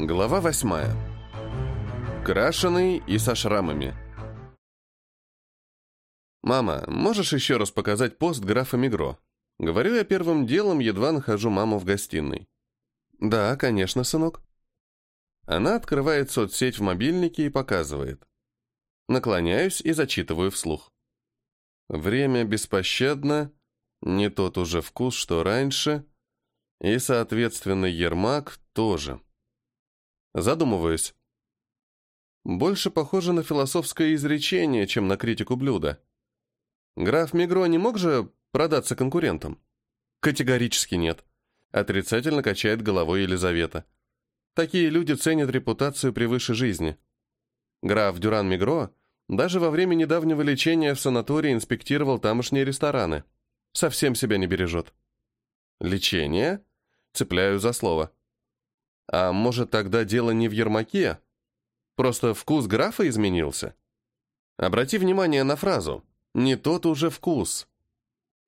Глава восьмая. Крашеный и со шрамами. «Мама, можешь еще раз показать пост графа Мигро?» Говорю я первым делом, едва нахожу маму в гостиной. «Да, конечно, сынок». Она открывает соцсеть в мобильнике и показывает. Наклоняюсь и зачитываю вслух. Время беспощадно, не тот уже вкус, что раньше, и, соответственно, Ермак тоже. Задумываюсь. Больше похоже на философское изречение, чем на критику блюда. Граф Мигро не мог же продаться конкурентам? Категорически нет. Отрицательно качает головой Елизавета. Такие люди ценят репутацию превыше жизни. Граф Дюран Мигро даже во время недавнего лечения в санатории инспектировал тамошние рестораны. Совсем себя не бережет. Лечение? Цепляю за слово. А может, тогда дело не в Ермаке? Просто вкус графа изменился? Обрати внимание на фразу. Не тот уже вкус.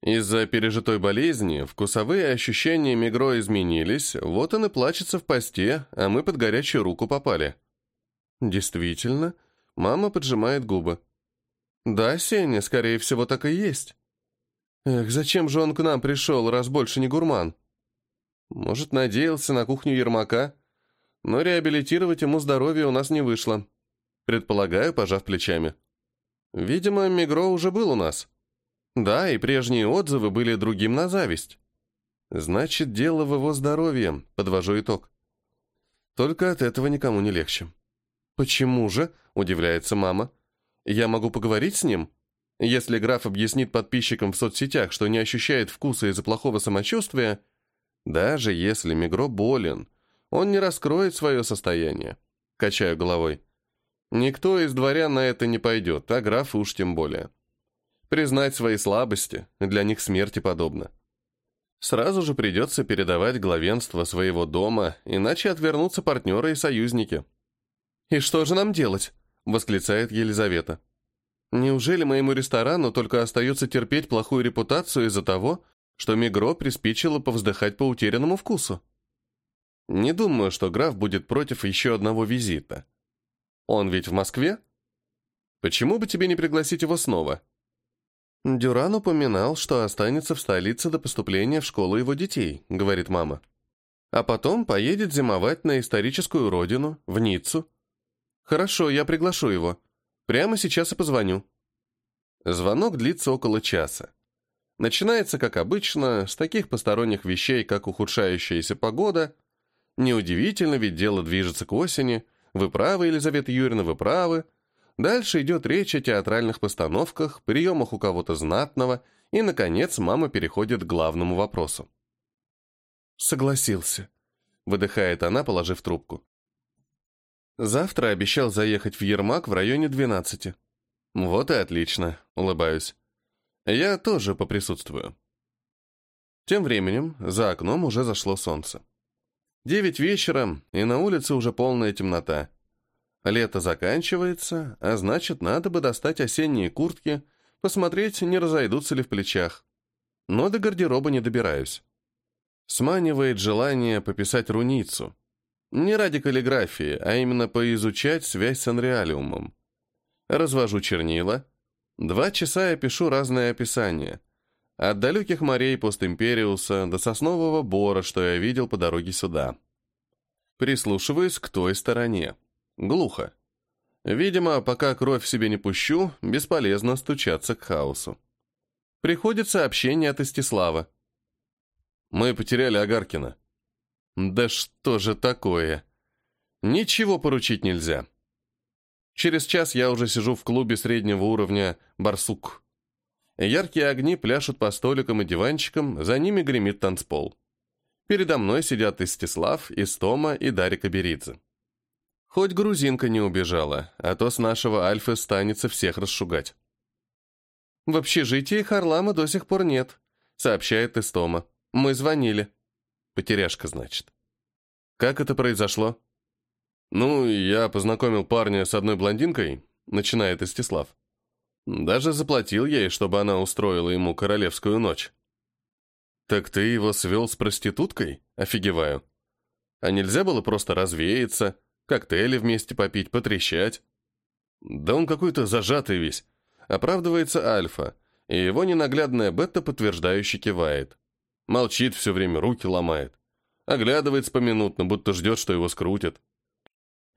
Из-за пережитой болезни вкусовые ощущения Мигро изменились, вот он и плачется в посте, а мы под горячую руку попали. Действительно, мама поджимает губы. Да, Сеня, скорее всего, так и есть. Эх, зачем же он к нам пришел, раз больше не гурман? Может, надеялся на кухню Ермака, но реабилитировать ему здоровье у нас не вышло. Предполагаю, пожав плечами. Видимо, Мигро уже был у нас. Да, и прежние отзывы были другим на зависть. Значит, дело в его здоровье, подвожу итог. Только от этого никому не легче. Почему же, удивляется мама, я могу поговорить с ним? Если граф объяснит подписчикам в соцсетях, что не ощущает вкуса из-за плохого самочувствия, даже если Мигро болен, он не раскроет свое состояние. Качаю головой. Никто из дворян на это не пойдет, а граф уж тем более. Признать свои слабости для них смерти подобно. Сразу же придется передавать главенство своего дома, иначе отвернутся партнеры и союзники. «И что же нам делать?» — восклицает Елизавета. «Неужели моему ресторану только остается терпеть плохую репутацию из-за того, что Мигро приспичило повздыхать по утерянному вкусу. Не думаю, что граф будет против еще одного визита. Он ведь в Москве? Почему бы тебе не пригласить его снова? Дюран упоминал, что останется в столице до поступления в школу его детей, говорит мама. А потом поедет зимовать на историческую родину, в Ниццу. Хорошо, я приглашу его. Прямо сейчас и позвоню. Звонок длится около часа. Начинается, как обычно, с таких посторонних вещей, как ухудшающаяся погода. Неудивительно, ведь дело движется к осени. Вы правы, Елизавета Юрьевна, вы правы. Дальше идет речь о театральных постановках, приемах у кого-то знатного, и, наконец, мама переходит к главному вопросу. «Согласился», — выдыхает она, положив трубку. «Завтра обещал заехать в Ермак в районе 12. «Вот и отлично», — улыбаюсь. Я тоже поприсутствую. Тем временем за окном уже зашло солнце. Девять вечера, и на улице уже полная темнота. Лето заканчивается, а значит, надо бы достать осенние куртки, посмотреть, не разойдутся ли в плечах. Но до гардероба не добираюсь. Сманивает желание пописать руницу. Не ради каллиграфии, а именно поизучать связь с анреалиумом. Развожу чернила, Два часа я пишу разные описания. От далеких морей постимпериуса до соснового бора, что я видел по дороге сюда. Прислушиваюсь к той стороне. Глухо. Видимо, пока кровь себе не пущу, бесполезно стучаться к хаосу. Приходит сообщение от Истислава. Мы потеряли Агаркина. Да что же такое? Ничего поручить нельзя. Через час я уже сижу в клубе среднего уровня «Барсук». Яркие огни пляшут по столикам и диванчикам, за ними гремит танцпол. Передо мной сидят Истислав, Истома и Дарика Беридзе. Хоть грузинка не убежала, а то с нашего Альфы станется всех расшугать. «В общежитии Харлама до сих пор нет», — сообщает Истома. «Мы звонили». «Потеряшка, значит». «Как это произошло?» «Ну, я познакомил парня с одной блондинкой», — начинает Истислав. «Даже заплатил ей, чтобы она устроила ему королевскую ночь». «Так ты его свел с проституткой?» — офигеваю. А нельзя было просто развеяться, коктейли вместе попить, потрещать? Да он какой-то зажатый весь. Оправдывается Альфа, и его ненаглядная бета подтверждающе кивает. Молчит все время, руки ломает. Оглядывается поминутно, будто ждет, что его скрутят.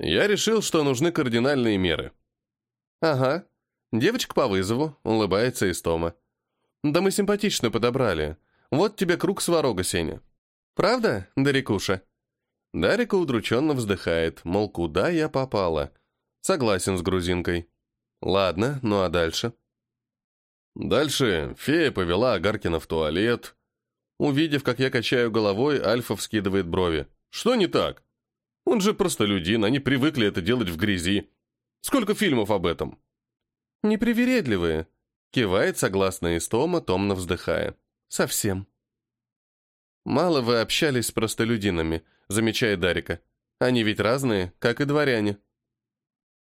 Я решил, что нужны кардинальные меры. Ага. Девочка по вызову, улыбается Истома. Да мы симпатично подобрали. Вот тебе круг сварога, Сеня. Правда, Дарикуша? Дарика удрученно вздыхает, мол, куда я попала? Согласен с грузинкой. Ладно, ну а дальше? Дальше фея повела Агаркина в туалет. Увидев, как я качаю головой, Альфа вскидывает брови. Что не так? Он же простолюдин, они привыкли это делать в грязи. Сколько фильмов об этом? Непривередливые. Кивает согласно Истома, томно вздыхая. Совсем. Мало вы общались с простолюдинами, замечает Дарика. Они ведь разные, как и дворяне.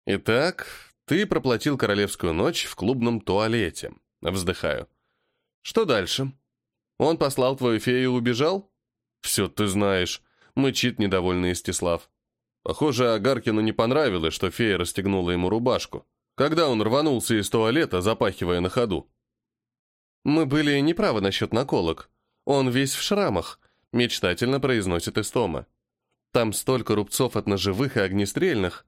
Итак, ты проплатил королевскую ночь в клубном туалете. Вздыхаю. Что дальше? Он послал твою фею и убежал? Все ты знаешь. Мычит недовольный Истислав. Похоже, Агаркину не понравилось, что фея расстегнула ему рубашку, когда он рванулся из туалета, запахивая на ходу. «Мы были неправы насчет наколок. Он весь в шрамах», — мечтательно произносит Истома. «Там столько рубцов от ножевых и огнестрельных.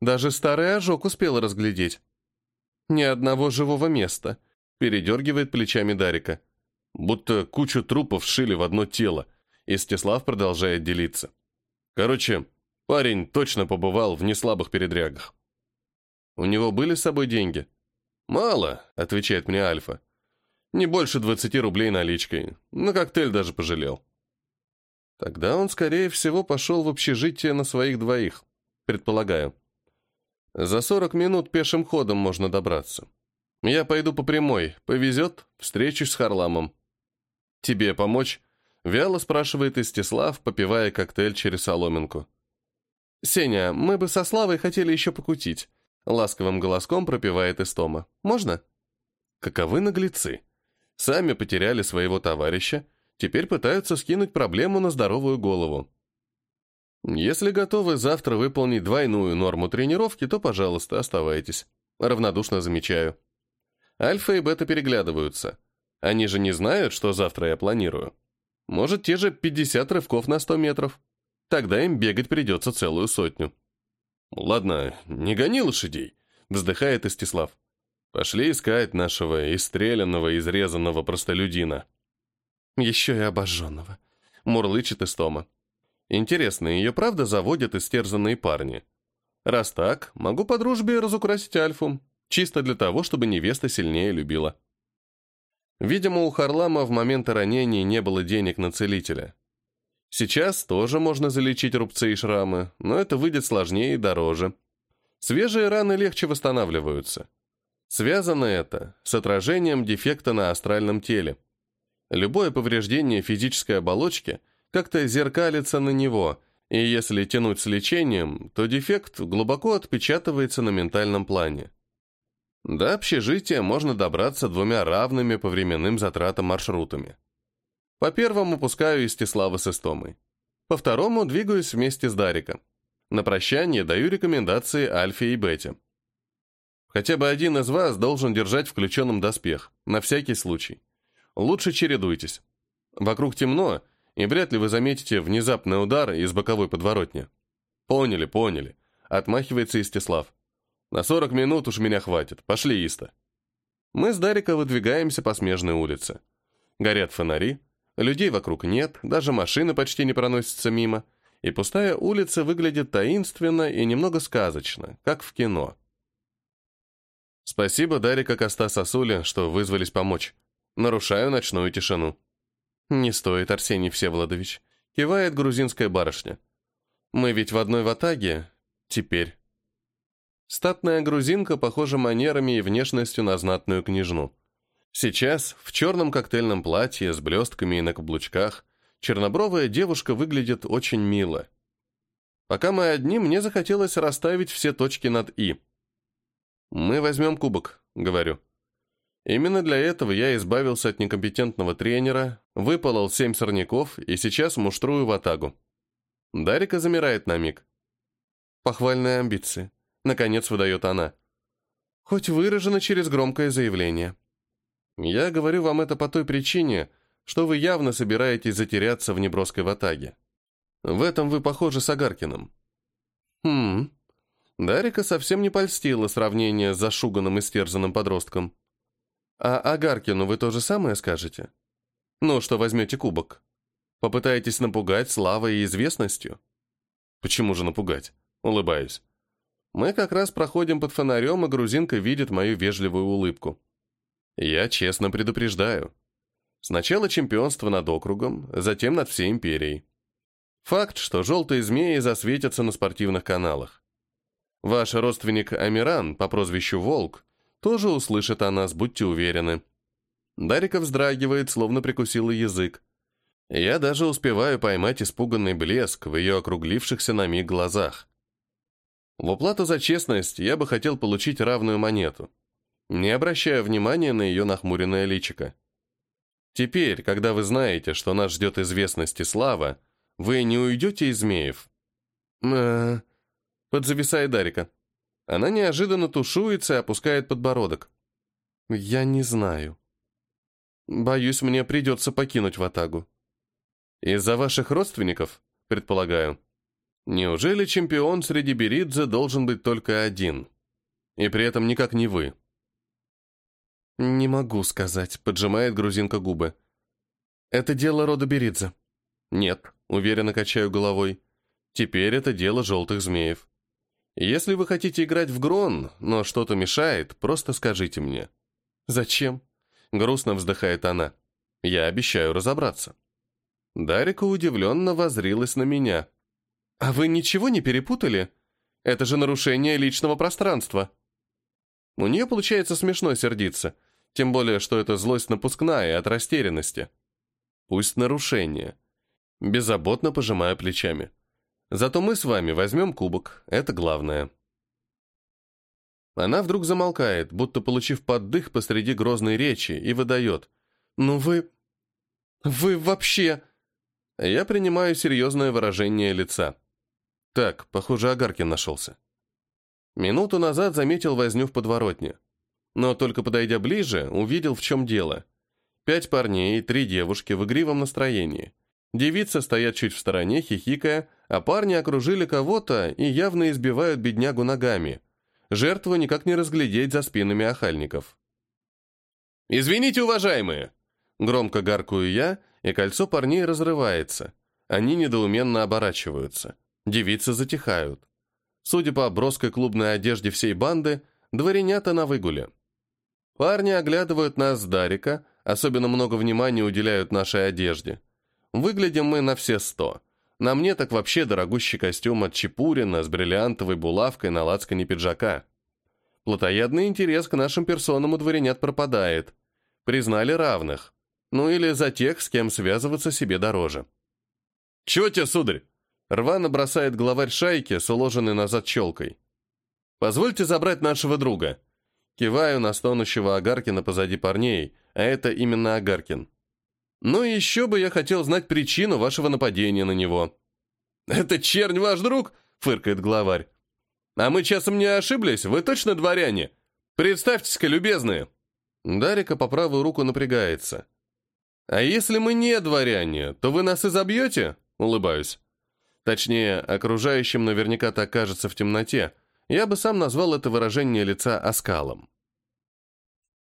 Даже старый ожог успел разглядеть. Ни одного живого места», — передергивает плечами Дарика. Будто кучу трупов сшили в одно тело, Истислав продолжает делиться. Короче, парень точно побывал в неслабых передрягах. У него были с собой деньги? Мало, отвечает мне Альфа. Не больше 20 рублей наличкой. На коктейль даже пожалел. Тогда он, скорее всего, пошел в общежитие на своих двоих, предполагаю. За 40 минут пешим ходом можно добраться. Я пойду по прямой. Повезет, встречусь с Харламом. Тебе помочь? Вяло спрашивает Истислав, попивая коктейль через соломинку. «Сеня, мы бы со Славой хотели еще покутить», — ласковым голоском пропевает Истома. «Можно?» Каковы наглецы. Сами потеряли своего товарища, теперь пытаются скинуть проблему на здоровую голову. Если готовы завтра выполнить двойную норму тренировки, то, пожалуйста, оставайтесь. Равнодушно замечаю. Альфа и Бета переглядываются. Они же не знают, что завтра я планирую. Может, те же 50 рывков на 100 метров. Тогда им бегать придется целую сотню. «Ладно, не гони лошадей», — вздыхает Истислав. «Пошли искать нашего истреленного, изрезанного простолюдина». «Еще и обожженного», — мурлычет Истома. «Интересно, ее правда заводят истерзанные парни? Раз так, могу по дружбе разукрасить Альфу, чисто для того, чтобы невеста сильнее любила». Видимо, у Харлама в момент ранения не было денег на целителя. Сейчас тоже можно залечить рубцы и шрамы, но это выйдет сложнее и дороже. Свежие раны легче восстанавливаются. Связано это с отражением дефекта на астральном теле. Любое повреждение физической оболочки как-то зеркалится на него, и если тянуть с лечением, то дефект глубоко отпечатывается на ментальном плане. До общежития можно добраться двумя равными по временным затратам маршрутами. По первому пускаю Истислава с Истомой. По второму двигаюсь вместе с Дариком. На прощание даю рекомендации Альфе и Бете. Хотя бы один из вас должен держать включенным доспех, на всякий случай. Лучше чередуйтесь. Вокруг темно, и вряд ли вы заметите внезапный удар из боковой подворотни. Поняли, поняли. Отмахивается Истислав. На 40 минут уж меня хватит. Пошли, Иста. Мы с Дарика выдвигаемся по смежной улице. Горят фонари, людей вокруг нет, даже машины почти не проносятся мимо, и пустая улица выглядит таинственно и немного сказочно, как в кино. Спасибо Дарика Коста Сосуля, что вызвались помочь. Нарушаю ночную тишину. Не стоит, Арсений Всеволодович. Кивает грузинская барышня. Мы ведь в одной ватаге. Теперь. Статная грузинка похожа манерами и внешностью на знатную княжну. Сейчас, в черном коктейльном платье с блестками и на каблучках, чернобровая девушка выглядит очень мило. Пока мы одни, мне захотелось расставить все точки над «и». «Мы возьмем кубок», — говорю. Именно для этого я избавился от некомпетентного тренера, выпалол семь сорняков и сейчас муштрую в атагу. Дарика замирает на миг. Похвальные амбиции. Наконец выдает она. Хоть выражено через громкое заявление. Я говорю вам это по той причине, что вы явно собираетесь затеряться в неброской ватаге. В этом вы похожи с Агаркиным. Хм. Дарика совсем не польстила сравнение с зашуганным и стерзанным подростком. А Агаркину вы то же самое скажете? Ну, что возьмете кубок? Попытаетесь напугать славой и известностью? Почему же напугать? Улыбаюсь. Мы как раз проходим под фонарем, и грузинка видит мою вежливую улыбку. Я честно предупреждаю. Сначала чемпионство над округом, затем над всей империей. Факт, что желтые змеи засветятся на спортивных каналах. Ваш родственник Амиран по прозвищу Волк тоже услышит о нас, будьте уверены. Дарика вздрагивает, словно прикусила язык. Я даже успеваю поймать испуганный блеск в ее округлившихся на миг глазах. В уплату за честность я бы хотел получить равную монету, не обращая внимания на ее нахмуренное личико. Теперь, когда вы знаете, что нас ждет известность и слава, вы не уйдете из змеев? э Дарика. Она неожиданно тушуется и опускает подбородок. Я не знаю. Боюсь, мне придется покинуть Ватагу. Из-за ваших родственников, предполагаю. Неужели чемпион среди Беридзе должен быть только один? И при этом никак не вы? Не могу сказать, поджимает грузинка губы. Это дело рода Беридзе. Нет, уверенно качаю головой. Теперь это дело желтых змеев. Если вы хотите играть в Грон, но что-то мешает, просто скажите мне. Зачем? Грустно вздыхает она. Я обещаю разобраться. Дарика удивленно возрилась на меня. А вы ничего не перепутали? Это же нарушение личного пространства. У нее получается смешно сердиться, тем более, что это злость напускная от растерянности. Пусть нарушение. Беззаботно пожимаю плечами. Зато мы с вами возьмем кубок, это главное. Она вдруг замолкает, будто получив поддых посреди грозной речи, и выдает. «Ну вы... вы вообще...» Я принимаю серьезное выражение лица. Так, похоже, Агаркин нашелся. Минуту назад заметил возню в подворотне. Но только подойдя ближе, увидел, в чем дело. Пять парней и три девушки в игривом настроении. Девицы стоят чуть в стороне, хихикая, а парни окружили кого-то и явно избивают беднягу ногами. Жертву никак не разглядеть за спинами охальников. «Извините, уважаемые!» Громко гаркую я, и кольцо парней разрывается. Они недоуменно оборачиваются. Девицы затихают. Судя по броской клубной одежде всей банды, дворянята на выгуле. Парни оглядывают нас с Дарика, особенно много внимания уделяют нашей одежде. Выглядим мы на все сто. На мне так вообще дорогущий костюм от Чепурина с бриллиантовой булавкой на лацкане пиджака. Плотоядный интерес к нашим персонам у дворянят пропадает. Признали равных. Ну или за тех, с кем связываться себе дороже. «Чего тебе, сударь?» Рвано бросает главарь шайки с уложенной назад челкой. «Позвольте забрать нашего друга». Киваю на стонущего Агаркина позади парней, а это именно Агаркин. Ну и еще бы я хотел знать причину вашего нападения на него». «Это чернь ваш друг?» — фыркает главарь. «А мы часом не ошиблись? Вы точно дворяне? Представьтесь-ка, любезные!» Дарика по правую руку напрягается. «А если мы не дворяне, то вы нас изобьете?» — улыбаюсь. Точнее, окружающим наверняка так кажется в темноте. Я бы сам назвал это выражение лица оскалом.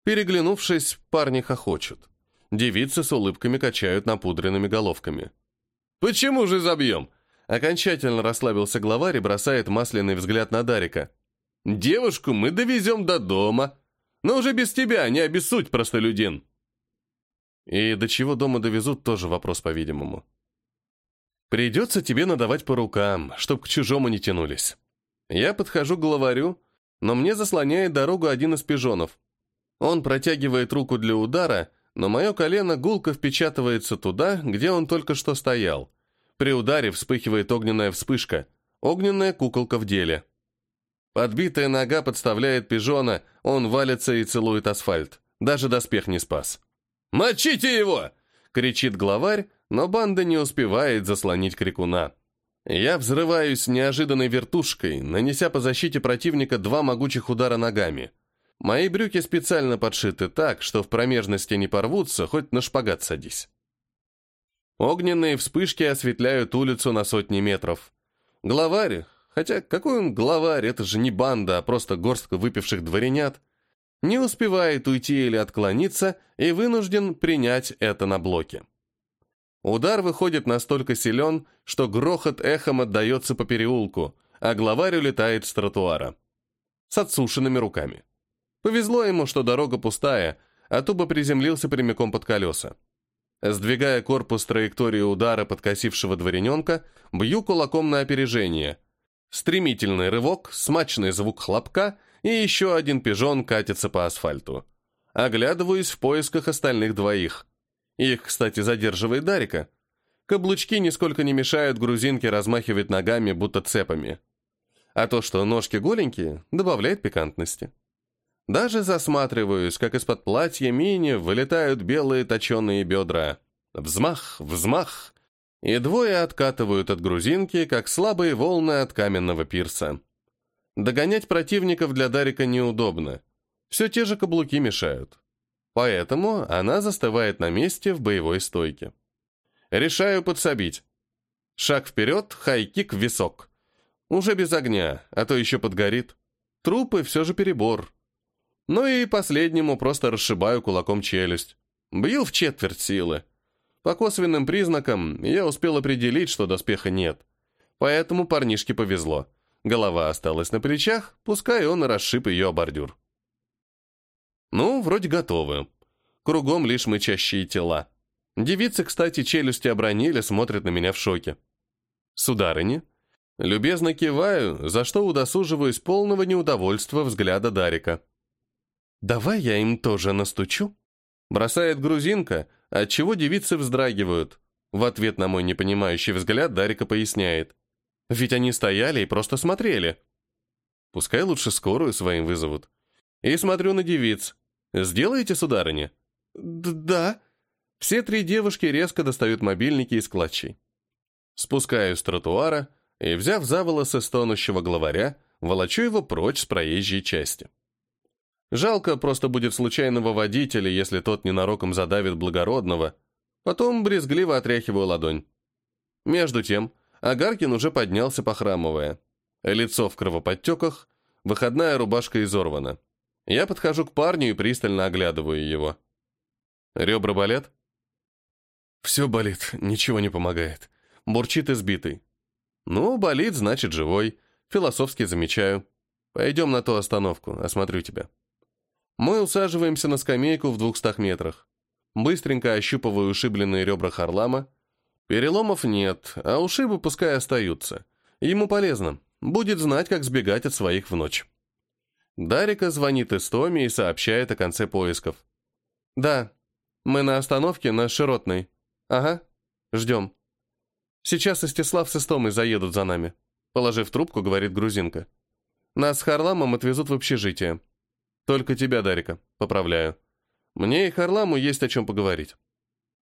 Переглянувшись, парни хохочут. Девицы с улыбками качают напудренными головками. «Почему же забьем?» Окончательно расслабился главарь и бросает масляный взгляд на Дарика. «Девушку мы довезем до дома. Но уже без тебя, не обессудь, простолюдин». И до чего дома довезут, тоже вопрос, по-видимому. «Придется тебе надавать по рукам, чтоб к чужому не тянулись». Я подхожу к главарю, но мне заслоняет дорогу один из пижонов. Он протягивает руку для удара — но мое колено гулко впечатывается туда, где он только что стоял. При ударе вспыхивает огненная вспышка. Огненная куколка в деле. Подбитая нога подставляет пижона, он валится и целует асфальт. Даже доспех не спас. «Мочите его!» — кричит главарь, но банда не успевает заслонить крикуна. Я взрываюсь неожиданной вертушкой, нанеся по защите противника два могучих удара ногами. Мои брюки специально подшиты так, что в промежности не порвутся, хоть на шпагат садись. Огненные вспышки осветляют улицу на сотни метров. Главарь, хотя какой он главарь, это же не банда, а просто горстка выпивших дворянят, не успевает уйти или отклониться и вынужден принять это на блоке. Удар выходит настолько силен, что грохот эхом отдается по переулку, а главарь улетает с тротуара. С отсушенными руками. Повезло ему, что дорога пустая, а то бы приземлился прямиком под колеса. Сдвигая корпус траектории удара подкосившего дворяненка, бью кулаком на опережение. Стремительный рывок, смачный звук хлопка, и еще один пижон катится по асфальту. Оглядываюсь в поисках остальных двоих – их, кстати, задерживает Дарика. Каблучки нисколько не мешают грузинке размахивать ногами, будто цепами. А то, что ножки голенькие, добавляет пикантности. Даже засматриваюсь, как из-под платья мини вылетают белые точеные бедра. Взмах, взмах. И двое откатывают от грузинки, как слабые волны от каменного пирса. Догонять противников для Дарика неудобно. Все те же каблуки мешают. Поэтому она застывает на месте в боевой стойке. Решаю подсобить. Шаг вперед, хайкик в висок. Уже без огня, а то еще подгорит. Трупы все же перебор. Ну и последнему просто расшибаю кулаком челюсть. Бью в четверть силы. По косвенным признакам я успел определить, что доспеха нет. Поэтому парнишке повезло. Голова осталась на плечах, пускай он расшиб ее бордюр. Ну, вроде готовы. Кругом лишь мычащие тела. Девицы, кстати, челюсти обронили, смотрят на меня в шоке. Сударыни, любезно киваю, за что удосуживаюсь полного неудовольства взгляда Дарика. «Давай я им тоже настучу?» Бросает грузинка, отчего девицы вздрагивают. В ответ на мой непонимающий взгляд Дарика поясняет. «Ведь они стояли и просто смотрели. Пускай лучше скорую своим вызовут. И смотрю на девиц. «Сделаете, сударыня?» «Да». Все три девушки резко достают мобильники из клатчей. Спускаюсь с тротуара и, взяв за волосы стонущего главаря, волочу его прочь с проезжей части. Жалко просто будет случайного водителя, если тот ненароком задавит благородного. Потом брезгливо отряхиваю ладонь. Между тем, Агаркин уже поднялся, похрамывая. Лицо в кровоподтеках, выходная рубашка изорвана. Я подхожу к парню и пристально оглядываю его. Ребра болят? Все болит, ничего не помогает. Бурчит избитый. Ну, болит, значит, живой. Философски замечаю. Пойдем на ту остановку, осмотрю тебя. Мы усаживаемся на скамейку в двухстах метрах. Быстренько ощупываю ушибленные ребра Харлама. Переломов нет, а ушибы пускай остаются. Ему полезно. Будет знать, как сбегать от своих в ночь. Дарика звонит из Томи и сообщает о конце поисков. «Да, мы на остановке на Широтной. Ага, ждем. Сейчас Истислав с Истомой заедут за нами», положив трубку, говорит грузинка. «Нас с Харламом отвезут в общежитие. Только тебя, Дарика, поправляю. Мне и Харламу есть о чем поговорить».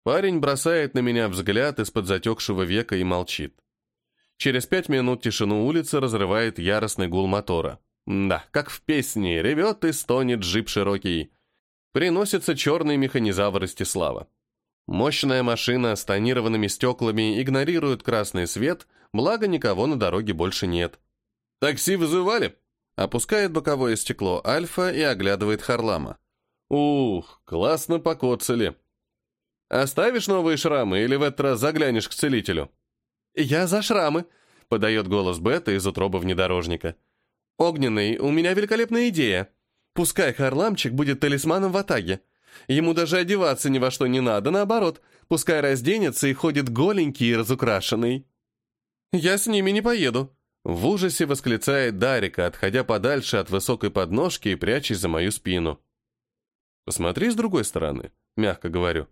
Парень бросает на меня взгляд из-под затекшего века и молчит. Через пять минут тишину улицы разрывает яростный гул мотора. Да, как в песне, ревет и стонет джип широкий. Приносится черный механизавр Истислава. Мощная машина с тонированными стеклами игнорирует красный свет, благо никого на дороге больше нет. «Такси вызывали?» Опускает боковое стекло Альфа и оглядывает Харлама. «Ух, классно покоцали. Оставишь новые шрамы или в этот раз заглянешь к целителю?» «Я за шрамы», — подает голос Бета из утробы внедорожника. «Огненный, у меня великолепная идея. Пускай Харламчик будет талисманом в Атаге. Ему даже одеваться ни во что не надо, наоборот. Пускай разденется и ходит голенький и разукрашенный». «Я с ними не поеду», — в ужасе восклицает Дарика, отходя подальше от высокой подножки и прячась за мою спину. «Посмотри с другой стороны», — мягко говорю.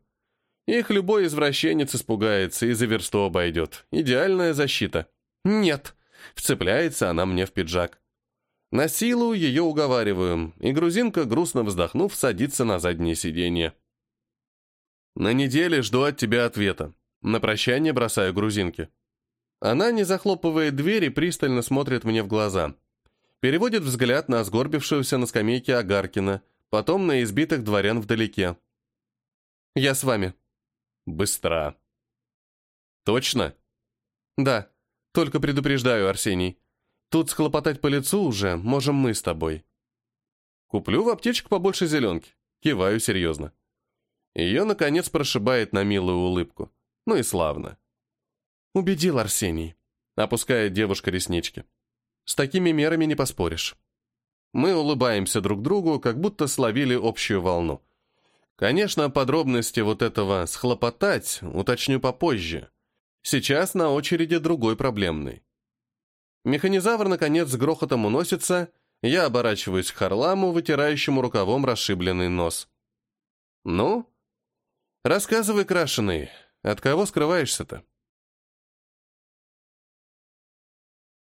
«Их любой извращенец испугается и за версту обойдет. Идеальная защита». «Нет», — вцепляется она мне в пиджак. На силу ее уговариваю, и грузинка, грустно вздохнув, садится на заднее сиденье. «На неделе жду от тебя ответа. На прощание бросаю грузинке». Она не захлопывает дверь и пристально смотрит мне в глаза. Переводит взгляд на сгорбившегося на скамейке Агаркина, потом на избитых дворян вдалеке. «Я с вами». «Быстро». «Точно?» «Да, только предупреждаю, Арсений. Тут схлопотать по лицу уже можем мы с тобой». «Куплю в аптечку побольше зеленки». Киваю серьезно. Ее, наконец, прошибает на милую улыбку. Ну и славно. Убедил Арсений. Опускает девушка реснички. С такими мерами не поспоришь. Мы улыбаемся друг другу, как будто словили общую волну. Конечно, подробности вот этого «схлопотать» уточню попозже. Сейчас на очереди другой проблемный. Механизавр, наконец, с грохотом уносится, я оборачиваюсь к Харламу, вытирающему рукавом расшибленный нос. «Ну?» «Рассказывай, крашеный, от кого скрываешься-то?»